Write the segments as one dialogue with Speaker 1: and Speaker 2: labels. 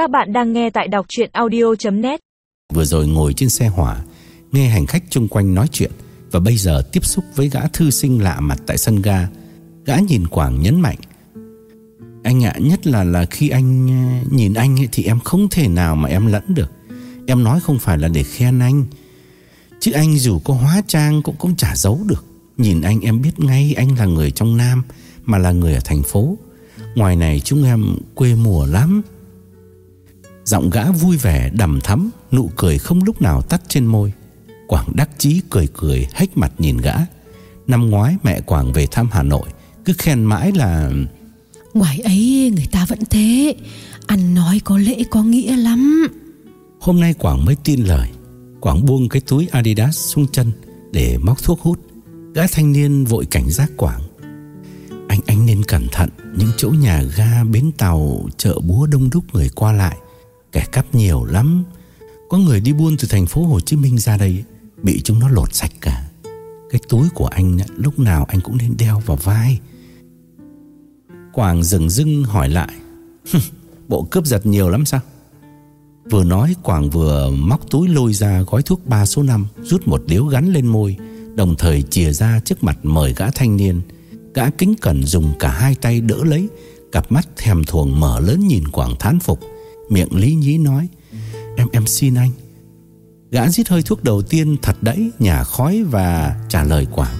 Speaker 1: Các bạn đang nghe tại đọc chuyện audio.net
Speaker 2: Vừa rồi ngồi trên xe hỏa Nghe hành khách chung quanh nói chuyện Và bây giờ tiếp xúc với gã thư sinh lạ mặt tại sân ga. Gã nhìn Quảng nhấn mạnh Anh ạ nhất là là khi anh ờ, nhìn anh ấy, Thì em không thể nào mà em lẫn được. Em nói không phải là để khen anh Chứ anh dù có hóa trang cũng cũng chả giấu được. Nhìn anh em biết ngay anh là người trong Nam Mà là người ở thành phố. Ngoài này chúng em quê mùa lắm. Giọng gã vui vẻ đầm thắm Nụ cười không lúc nào tắt trên môi. Quảng đắc chí cười cười hách mặt nhìn gã. Năm ngoái mẹ Quảng về thăm Hà Nội Cứ khen mãi là
Speaker 3: Ngoài ấy người ta vẫn thế. Ăn nói có lễ có nghĩa lắm.
Speaker 2: Hôm nay Quảng mới tin lời. Quảng buông cái túi Adidas xuống chân Để móc thuốc hút. Gã thanh niên vội cảnh giác Quảng. Anh anh nên cẩn thận Những chỗ nhà ga bến tàu Chợ búa đông đúc người qua lại Kẻ cắp nhiều lắm. Có người đi buôn từ thành phố Hồ Chí Minh ra đây, Bị chúng nó lột sạch cả. Cái túi của anh lúc nào anh cũng nên đeo vào vai. Quảng dừng dưng hỏi lại Bộ cướp giật nhiều lắm sao? Vừa nói, Quảng vừa móc túi lôi ra gói thuốc 3 số 5 Rút một điếu gắn lên môi, Đồng thời chìa ra trước mặt mời gã thanh niên. Gã kính cẩn dùng cả hai tay đỡ lấy, Cặp mắt thèm thuồng mở lớn nhìn Quảng thán phục. Miệng lý nhí nói Em em xin anh. Gã giết hơi thuốc đầu tiên thật đẫy Nhả khói và trả lời Quảng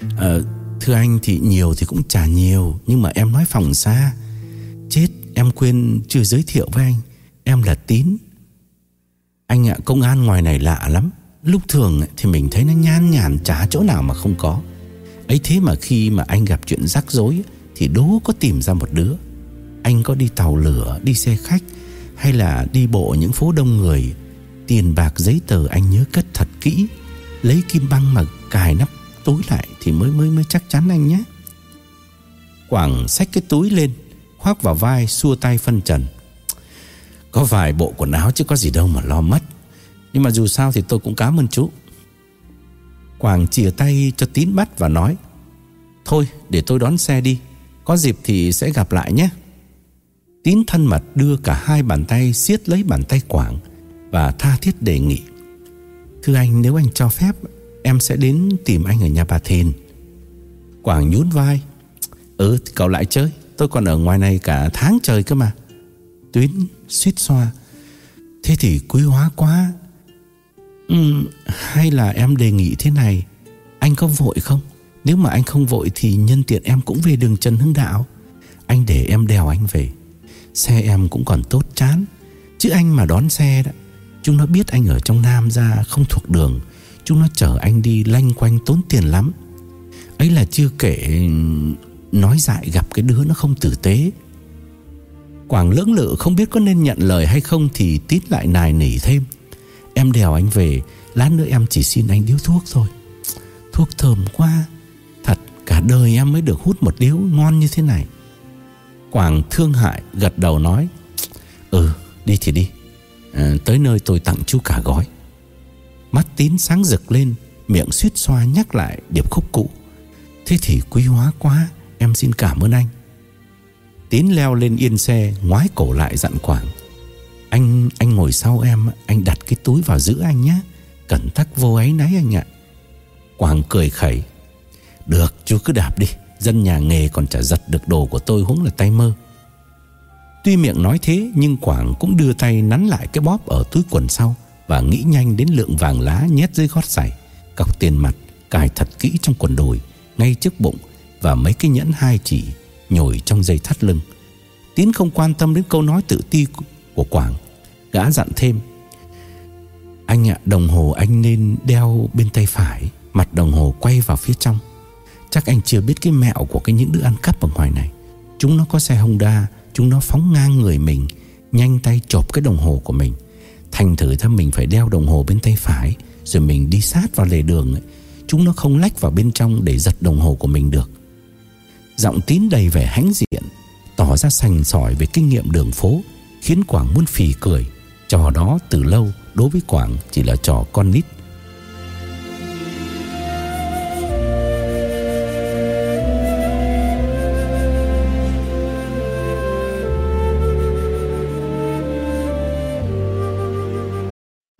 Speaker 2: à, ờ, Thưa anh thì nhiều thì cũng chả nhiều Nhưng mà em nói phòng xa. Chết em quên chưa giới thiệu với anh. Em là Tín. Anh ạ công an ngoài này lạ lắm. Lúc thường thì mình thấy nó nhan nhản Chả chỗ nào mà không có. Ấy thế mà khi mà anh gặp chuyện rắc rối Thì đố có tìm ra một đứa. Anh có đi tàu lửa, Đi xe khách Hay là đi bộ những phố đông người, Tiền bạc giấy tờ anh nhớ cất thật kỹ. Lấy kim băng mà cài nắp túi lại Thì mới mới mới chắc chắn anh nhé. Quảng xách cái túi lên, Khoác vào vai, xua tay phân trần. Có vài bộ quần áo chứ có gì đâu mà lo mất. Nhưng mà dù sao thì tôi cũng cảm ơn chú. Quảng chìa tay cho Tín bắt và nói, Thôi, để tôi đón xe đi. Có dịp thì sẽ gặp lại nhé. Tín thân mật đưa cả hai bàn tay siết lấy bàn tay Quảng Và tha thiết đề nghị Thưa anh nếu anh cho phép Em sẽ đến tìm anh ở nhà bà Thìn. Quảng nhún vai Ừ thì cậu lại chơi Tôi còn ở ngoài này cả tháng trời cơ mà. Tuyến suýt xoa Thế thì quý hóa quá. Ừ, Hay là em đề nghị thế này Anh có vội không? Nếu mà anh không vội thì nhân tiện em cũng về đường Trần Hưng Đạo. Anh để em đèo anh về. Xe em cũng còn tốt chán. Chứ anh mà đón xe đó, Chúng nó biết anh ở trong Nam ra không thuộc đường. Chúng nó chở anh đi lanh quanh tốn tiền lắm. Ấy là chưa kể, Nói dại gặp cái đứa nó không tử tế. Quảng lưỡng lự không biết có nên nhận lời hay không Thì tít lại nài nỉ thêm. Em đèo anh về, Lát nữa em chỉ xin anh điếu thuốc thôi. Thuốc thơm quá. Thật cả đời em mới được hút một điếu ngon như thế này. Quảng thương hại gật đầu nói Ừ đi thì đi. À, Tới nơi tôi tặng chú cả gói. Mắt tín sáng rực lên Miệng suýt xoa nhắc lại điệp khúc cũ Thế thì quý hóa quá Em xin cảm ơn anh. Tín leo lên yên xe Ngoái cổ lại dặn Quảng Anh anh ngồi sau em Anh đặt cái túi vào giữ anh nhé Cẩn tắc vô ấy nấy anh ạ. Quảng cười khẩy Được chú cứ đạp đi. Dân nhà nghề còn chả giật được đồ của tôi huống là tay mơ. Tuy miệng nói thế, Nhưng Quảng cũng đưa tay nắn lại cái bóp ở túi quần sau Và nghĩ nhanh đến lượng vàng lá nhét dưới gót giày, Cọc tiền mặt, Cài thật kỹ trong quần đùi, Ngay trước bụng Và mấy cái nhẫn hai chỉ Nhồi trong dây thắt lưng. Tiến không quan tâm đến câu nói tự ti của Quảng, Gã dặn thêm, Anh ạ, đồng hồ anh nên đeo bên tay phải. Mặt đồng hồ quay vào phía trong. Chắc anh chưa biết cái mẹo của cái những đứa ăn cắp ở ngoài này. Chúng nó có xe Honda Chúng nó phóng ngang người mình Nhanh tay chộp cái đồng hồ của mình. Thành thử ra mình phải đeo đồng hồ bên tay phải Rồi mình đi sát vào lề đường ấy, Chúng nó không lách vào bên trong Để giật đồng hồ của mình được. Giọng tín đầy vẻ hãnh diện Tỏ ra sành sỏi về kinh nghiệm đường phố Khiến Quảng muốn phì cười. Trò đó từ lâu đối với Quảng Chỉ là trò con nít.